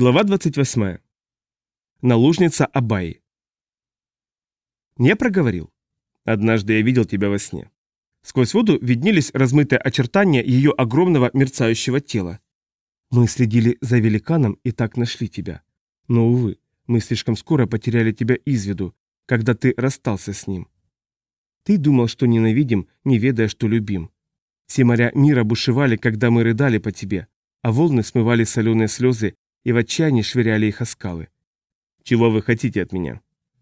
Глава 28. Налужница Абаи. Не проговорил. Однажды я видел тебя во сне. Сквозь воду виднелись размытые очертания ее огромного мерцающего тела. Мы следили за великаном и так нашли тебя. Но, увы, мы слишком скоро потеряли тебя из виду, когда ты расстался с ним. Ты думал, что ненавидим, не ведая, что любим. Все моря мира бушевали, когда мы рыдали по тебе, а волны смывали соленые слезы и в отчаянии швыряли их о скалы. «Чего вы хотите от меня?»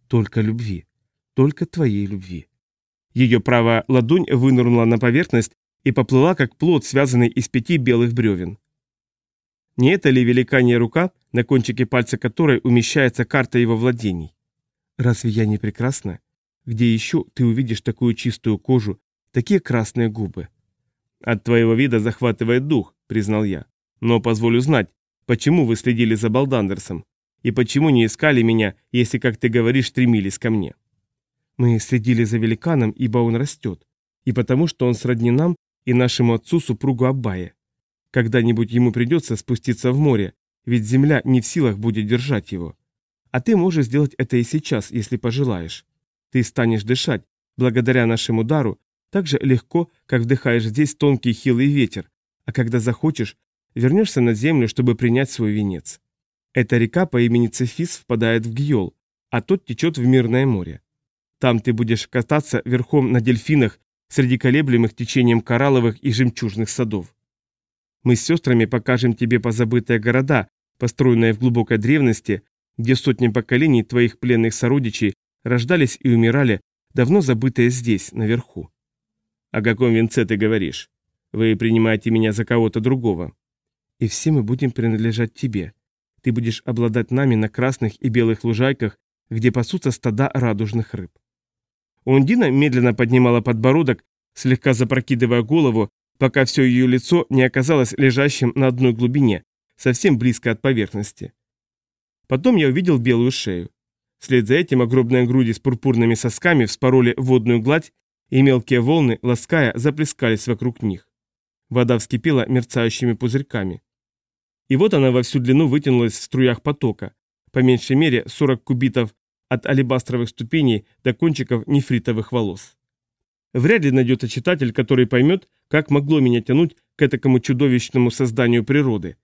«Только любви. Только твоей любви». Ее правая ладонь вынырнула на поверхность и поплыла, как плод, связанный из пяти белых бревен. Не это ли великанья рука, на кончике пальца которой умещается карта его владений? Разве я не прекрасна? Где еще ты увидишь такую чистую кожу, такие красные губы? От твоего вида захватывает дух, признал я. Но позволю знать, Почему вы следили за Балдандерсом? И почему не искали меня, если, как ты говоришь, стремились ко мне? Мы следили за великаном, ибо он растет. И потому, что он сродни нам и нашему отцу-супругу Аббае. Когда-нибудь ему придется спуститься в море, ведь земля не в силах будет держать его. А ты можешь сделать это и сейчас, если пожелаешь. Ты станешь дышать, благодаря нашему дару, так же легко, как вдыхаешь здесь тонкий хилый ветер, а когда захочешь, вернешься на землю, чтобы принять свой венец. Эта река по имени Цефис впадает в Гьол, а тот течет в Мирное море. Там ты будешь кататься верхом на дельфинах среди колеблемых течением коралловых и жемчужных садов. Мы с сестрами покажем тебе позабытые города, построенные в глубокой древности, где сотни поколений твоих пленных сородичей рождались и умирали, давно забытые здесь, наверху. О каком венце ты говоришь? Вы принимаете меня за кого-то другого и все мы будем принадлежать тебе. Ты будешь обладать нами на красных и белых лужайках, где пасутся стада радужных рыб. Ундина медленно поднимала подбородок, слегка запрокидывая голову, пока все ее лицо не оказалось лежащим на одной глубине, совсем близко от поверхности. Потом я увидел белую шею. Вслед за этим огромные груди с пурпурными сосками вспороли водную гладь, и мелкие волны, лаская, заплескались вокруг них. Вода вскипела мерцающими пузырьками. И вот она во всю длину вытянулась в струях потока, по меньшей мере 40 кубитов от алебастровых ступеней до кончиков нефритовых волос. Вряд ли найдется читатель, который поймет, как могло меня тянуть к этому чудовищному созданию природы.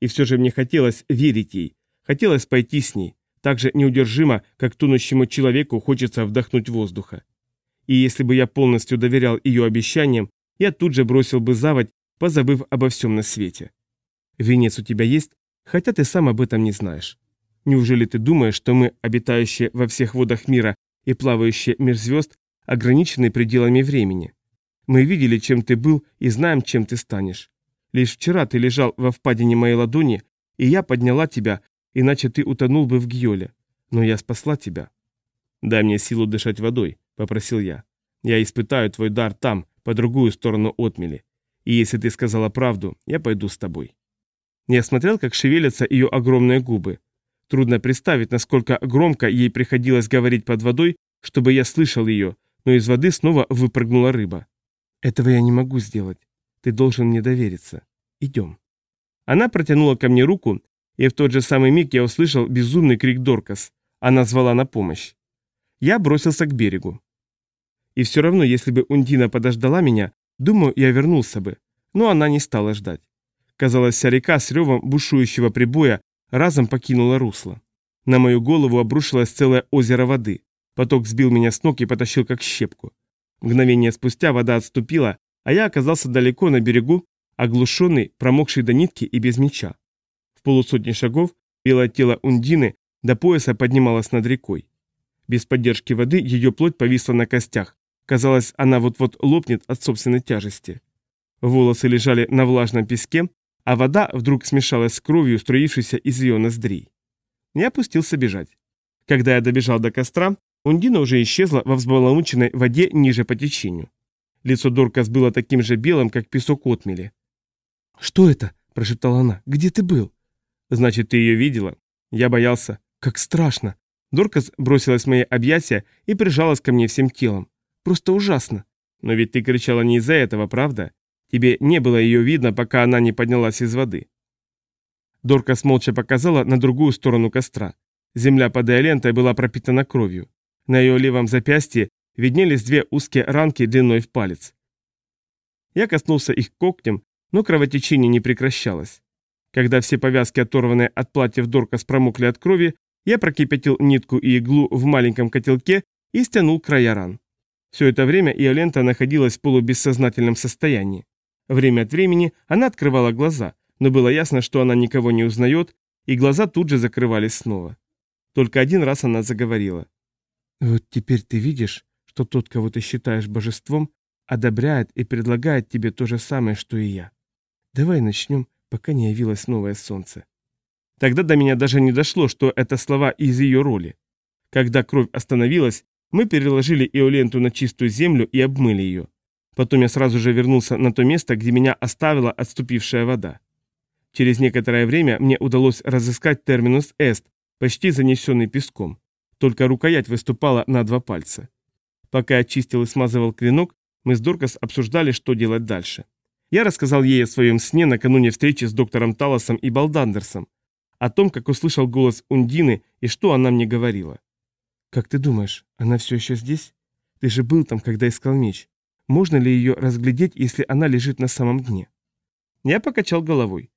И все же мне хотелось верить ей, хотелось пойти с ней, так же неудержимо, как тонущему человеку хочется вдохнуть воздуха. И если бы я полностью доверял ее обещаниям, я тут же бросил бы заводь, позабыв обо всем на свете. Венец у тебя есть, хотя ты сам об этом не знаешь. Неужели ты думаешь, что мы, обитающие во всех водах мира и плавающие меж звезд, ограничены пределами времени? Мы видели, чем ты был, и знаем, чем ты станешь. Лишь вчера ты лежал во впадине моей ладони, и я подняла тебя, иначе ты утонул бы в Гьоле. Но я спасла тебя. «Дай мне силу дышать водой», — попросил я. «Я испытаю твой дар там, по другую сторону отмели. И если ты сказала правду, я пойду с тобой». Я смотрел, как шевелятся ее огромные губы. Трудно представить, насколько громко ей приходилось говорить под водой, чтобы я слышал ее, но из воды снова выпрыгнула рыба. «Этого я не могу сделать. Ты должен мне довериться. Идем». Она протянула ко мне руку, и в тот же самый миг я услышал безумный крик Доркас. Она звала на помощь. Я бросился к берегу. И все равно, если бы Ундина подождала меня, думаю, я вернулся бы. Но она не стала ждать. Казалось, вся река с ревом бушующего прибоя разом покинула русло. На мою голову обрушилось целое озеро воды. Поток сбил меня с ног и потащил как щепку. Мгновение спустя вода отступила, а я оказался далеко на берегу, оглушенный, промокший до нитки и без меча. В полусотни шагов белое тело Ундины до пояса поднималось над рекой. Без поддержки воды ее плоть повисла на костях. Казалось, она вот-вот лопнет от собственной тяжести. Волосы лежали на влажном песке, а вода вдруг смешалась с кровью, струившейся из ее ноздрей. Я опустился бежать. Когда я добежал до костра, Ундина уже исчезла во взбаламученной воде ниже по течению. Лицо Доркас было таким же белым, как песок отмели. «Что это?» – прошептала она. «Где ты был?» «Значит, ты ее видела?» Я боялся. «Как страшно!» Доркас бросилась в мои объятия и прижалась ко мне всем телом. «Просто ужасно!» «Но ведь ты кричала не из-за этого, правда? Тебе не было ее видно, пока она не поднялась из воды. Доркас молча показала на другую сторону костра. Земля под Иолентой была пропитана кровью. На ее левом запястье виднелись две узкие ранки длиной в палец. Я коснулся их когтем, но кровотечение не прекращалось. Когда все повязки, оторванные от платьев Доркас, промокли от крови, я прокипятил нитку и иглу в маленьком котелке и стянул края ран. Все это время Иолента находилась в полубессознательном состоянии. Время от времени она открывала глаза, но было ясно, что она никого не узнает, и глаза тут же закрывались снова. Только один раз она заговорила. «Вот теперь ты видишь, что тот, кого ты считаешь божеством, одобряет и предлагает тебе то же самое, что и я. Давай начнем, пока не явилось новое солнце». Тогда до меня даже не дошло, что это слова из ее роли. Когда кровь остановилась, мы переложили Иоленту на чистую землю и обмыли ее. Потом я сразу же вернулся на то место, где меня оставила отступившая вода. Через некоторое время мне удалось разыскать терминус эст, почти занесенный песком. Только рукоять выступала на два пальца. Пока я чистил и смазывал клинок, мы с Доркас обсуждали, что делать дальше. Я рассказал ей о своем сне накануне встречи с доктором Талосом и Балдандерсом, о том, как услышал голос Ундины и что она мне говорила. «Как ты думаешь, она все еще здесь? Ты же был там, когда искал меч. Можно ли ее разглядеть, если она лежит на самом дне?» Я покачал головой.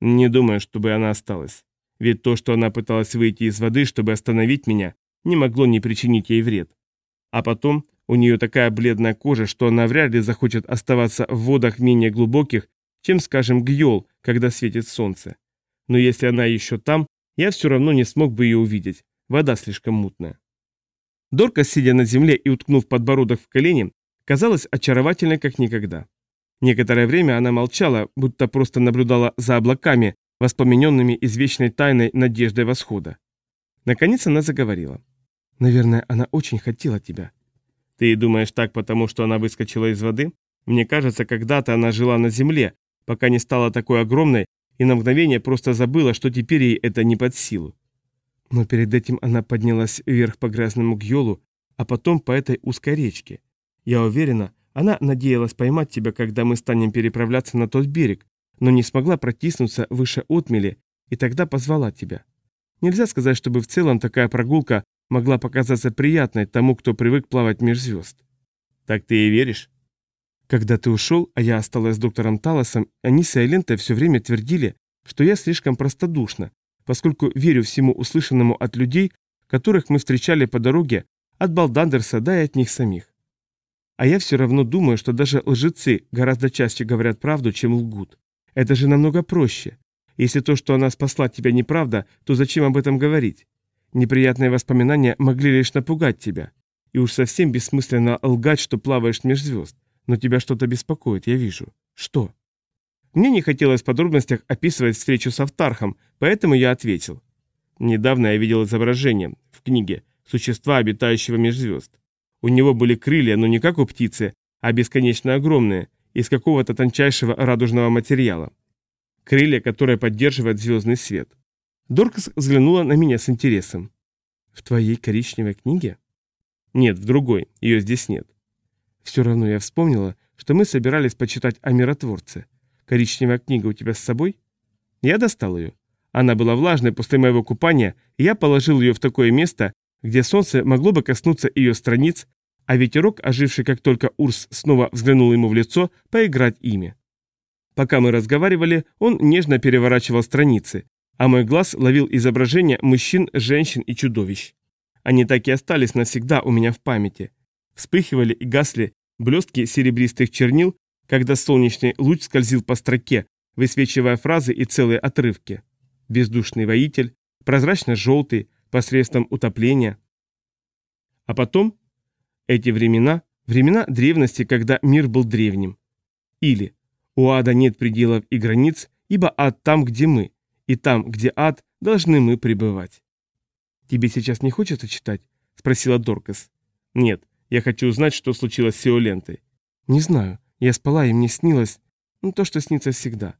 Не думаю, чтобы она осталась. Ведь то, что она пыталась выйти из воды, чтобы остановить меня, не могло не причинить ей вред. А потом, у нее такая бледная кожа, что она вряд ли захочет оставаться в водах менее глубоких, чем, скажем, гьол, когда светит солнце. Но если она еще там, я все равно не смог бы ее увидеть. Вода слишком мутная. Дорка, сидя на земле и уткнув подбородок в колени, казалась очаровательной как никогда. Некоторое время она молчала, будто просто наблюдала за облаками, воспламененными из вечной тайной надеждой восхода. Наконец она заговорила. «Наверное, она очень хотела тебя». «Ты думаешь так, потому что она выскочила из воды? Мне кажется, когда-то она жила на земле, пока не стала такой огромной, и на мгновение просто забыла, что теперь ей это не под силу. Но перед этим она поднялась вверх по грязному гьолу, а потом по этой узкой речке. Я уверена, она надеялась поймать тебя, когда мы станем переправляться на тот берег, но не смогла протиснуться выше отмели, и тогда позвала тебя. Нельзя сказать, чтобы в целом такая прогулка могла показаться приятной тому, кто привык плавать меж звезд. Так ты и веришь? Когда ты ушел, а я осталась с доктором Талосом, они с Айлентой все время твердили, что я слишком простодушна, поскольку верю всему услышанному от людей, которых мы встречали по дороге, от Балдандерса, да и от них самих. А я все равно думаю, что даже лжецы гораздо чаще говорят правду, чем лгут. Это же намного проще. Если то, что она спасла тебя, неправда, то зачем об этом говорить? Неприятные воспоминания могли лишь напугать тебя. И уж совсем бессмысленно лгать, что плаваешь меж звезд. Но тебя что-то беспокоит, я вижу. Что? Мне не хотелось в подробностях описывать встречу с Автархом, поэтому я ответил. Недавно я видел изображение в книге «Существа, обитающего меж звезд». У него были крылья, но не как у птицы, а бесконечно огромные, из какого-то тончайшего радужного материала. Крылья, которые поддерживают звездный свет. Доркас взглянула на меня с интересом. «В твоей коричневой книге?» «Нет, в другой. Ее здесь нет». Все равно я вспомнила, что мы собирались почитать о миротворце. Коричневая книга у тебя с собой? Я достал ее. Она была влажной после моего купания, и я положил ее в такое место, где солнце могло бы коснуться ее страниц, а ветерок, оживший как только Урс снова взглянул ему в лицо, поиграть ими. Пока мы разговаривали, он нежно переворачивал страницы, а мой глаз ловил изображения мужчин, женщин и чудовищ. Они так и остались навсегда у меня в памяти. Вспыхивали и гасли блестки серебристых чернил, когда солнечный луч скользил по строке, высвечивая фразы и целые отрывки. Бездушный воитель, прозрачно-желтый, посредством утопления. А потом эти времена, времена древности, когда мир был древним. Или у ада нет пределов и границ, ибо ад там, где мы, и там, где ад, должны мы пребывать. «Тебе сейчас не хочется читать?» – спросила Доркас. «Нет, я хочу узнать, что случилось с Сиолентой». «Не знаю. Я спала, и мне снилось, ну, то, что снится всегда.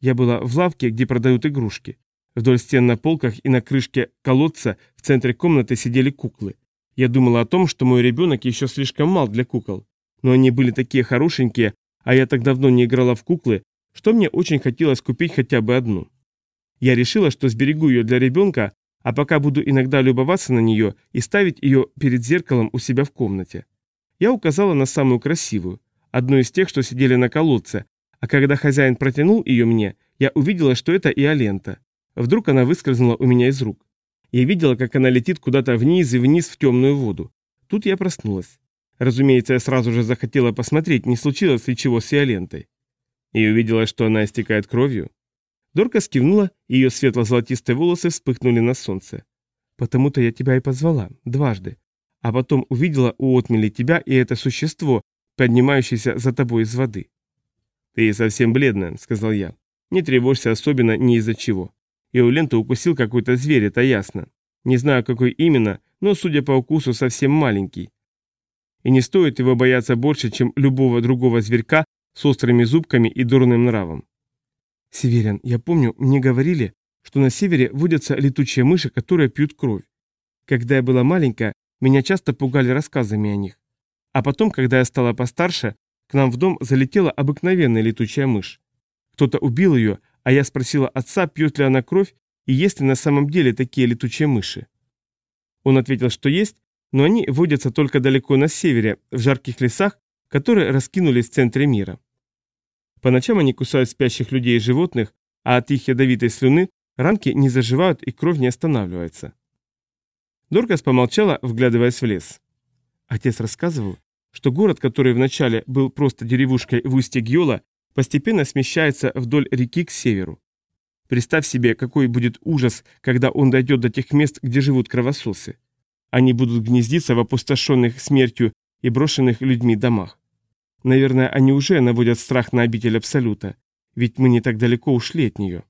Я была в лавке, где продают игрушки. Вдоль стен на полках и на крышке колодца в центре комнаты сидели куклы. Я думала о том, что мой ребенок еще слишком мал для кукол. Но они были такие хорошенькие, а я так давно не играла в куклы, что мне очень хотелось купить хотя бы одну. Я решила, что сберегу ее для ребенка, а пока буду иногда любоваться на нее и ставить ее перед зеркалом у себя в комнате. Я указала на самую красивую, одну из тех, что сидели на колодце, а когда хозяин протянул ее мне, я увидела, что это Иолента. Вдруг она выскользнула у меня из рук. Я видела, как она летит куда-то вниз и вниз в темную воду. Тут я проснулась. Разумеется, я сразу же захотела посмотреть, не случилось ли чего с Иолентой. И увидела, что она истекает кровью. Дорка скивнула, и ее светло-золотистые волосы вспыхнули на солнце. «Потому-то я тебя и позвала, дважды. А потом увидела у отмели тебя и это существо, поднимающееся за тобой из воды». «Ты совсем бледная», — сказал я. «Не тревожься особенно ни из-за чего. И у ленты укусил какой-то зверь, это ясно. Не знаю, какой именно, но, судя по укусу, совсем маленький. И не стоит его бояться больше, чем любого другого зверька с острыми зубками и дурным нравом. Северян, я помню, мне говорили, что на севере водятся летучие мыши, которые пьют кровь. Когда я была маленькая, меня часто пугали рассказами о них. А потом, когда я стала постарше, к нам в дом залетела обыкновенная летучая мышь. Кто-то убил ее, а я спросила отца, пьет ли она кровь и есть ли на самом деле такие летучие мыши. Он ответил, что есть, но они водятся только далеко на севере, в жарких лесах, которые раскинулись в центре мира. По ночам они кусают спящих людей и животных, а от их ядовитой слюны ранки не заживают и кровь не останавливается. Доркас помолчала, вглядываясь в лес. Отец рассказывал, что город, который вначале был просто деревушкой в устье Гьола, постепенно смещается вдоль реки к северу. Представь себе, какой будет ужас, когда он дойдет до тех мест, где живут кровососы. Они будут гнездиться в опустошенных смертью и брошенных людьми домах. Наверное, они уже наводят страх на обитель Абсолюта, ведь мы не так далеко ушли от нее.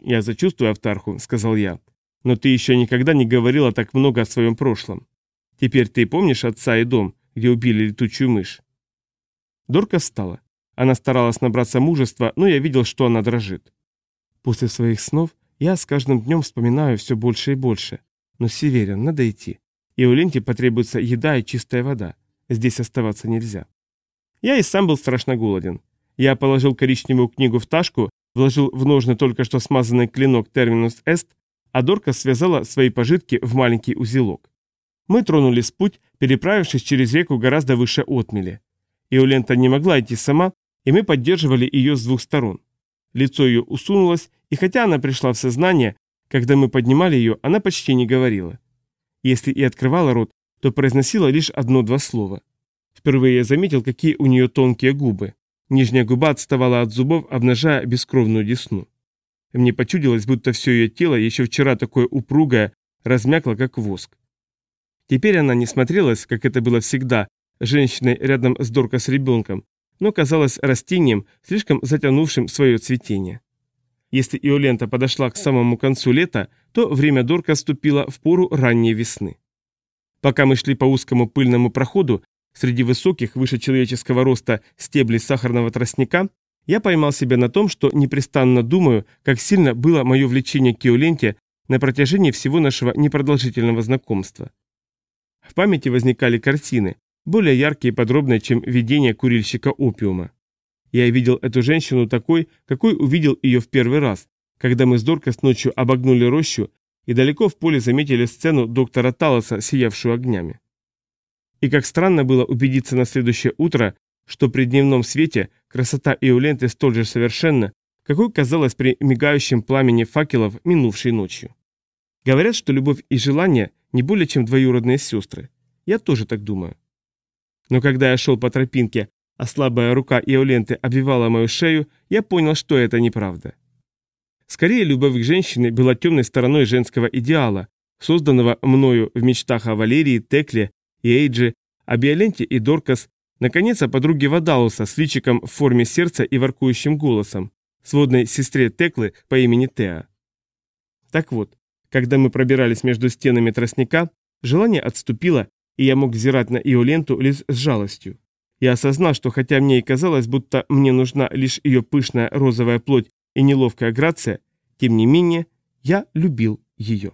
«Я зачувствую Автарху», — сказал я. «Но ты еще никогда не говорила так много о своем прошлом. Теперь ты помнишь отца и дом, где убили летучую мышь?» Дорка встала. Она старалась набраться мужества, но я видел, что она дрожит. После своих снов я с каждым днем вспоминаю все больше и больше. Но, Северин, надо идти. И у Ленти потребуется еда и чистая вода. Здесь оставаться нельзя. Я и сам был страшно голоден. Я положил коричневую книгу в ташку, вложил в ножны только что смазанный клинок терминус эст, а Дорка связала свои пожитки в маленький узелок. Мы тронулись в путь, переправившись через реку гораздо выше отмели. Иолента не могла идти сама, и мы поддерживали ее с двух сторон. Лицо ее усунулось, и хотя она пришла в сознание, когда мы поднимали ее, она почти не говорила. Если и открывала рот, то произносила лишь одно-два слова. Впервые я заметил, какие у нее тонкие губы. Нижняя губа отставала от зубов, обнажая бескровную десну. Мне почудилось, будто все ее тело, еще вчера такое упругое, размякло, как воск. Теперь она не смотрелась, как это было всегда, женщиной рядом с Дорка с ребенком, но казалась растением, слишком затянувшим свое цветение. Если Иолента подошла к самому концу лета, то время Дорка ступило в пору ранней весны. Пока мы шли по узкому пыльному проходу, Среди высоких, выше человеческого роста стеблей сахарного тростника я поймал себя на том, что непрестанно думаю, как сильно было мое влечение к Киоленте на протяжении всего нашего непродолжительного знакомства. В памяти возникали картины, более яркие и подробные, чем видение курильщика опиума. Я видел эту женщину такой, какой увидел ее в первый раз, когда мы с Доркас ночью обогнули рощу и далеко в поле заметили сцену доктора Талоса, сиявшую огнями. И как странно было убедиться на следующее утро, что при дневном свете красота Иоленты столь же совершенна, какой казалось при мигающем пламени факелов минувшей ночью. Говорят, что любовь и желание не более чем двоюродные сестры. Я тоже так думаю. Но когда я шел по тропинке, а слабая рука Иоленты обвивала мою шею, я понял, что это неправда. Скорее, любовь к женщине была темной стороной женского идеала, созданного мною в мечтах о Валерии, Текле и Эйджи, о Биоленте и Доркас, наконец о подруге Вадалуса с личиком в форме сердца и воркующим голосом, сводной сестре Теклы по имени Теа. Так вот, когда мы пробирались между стенами тростника, желание отступило, и я мог взирать на Иоленту лишь с жалостью. Я осознал, что хотя мне и казалось, будто мне нужна лишь ее пышная розовая плоть и неловкая грация, тем не менее, я любил ее.